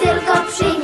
tylko przyjmij.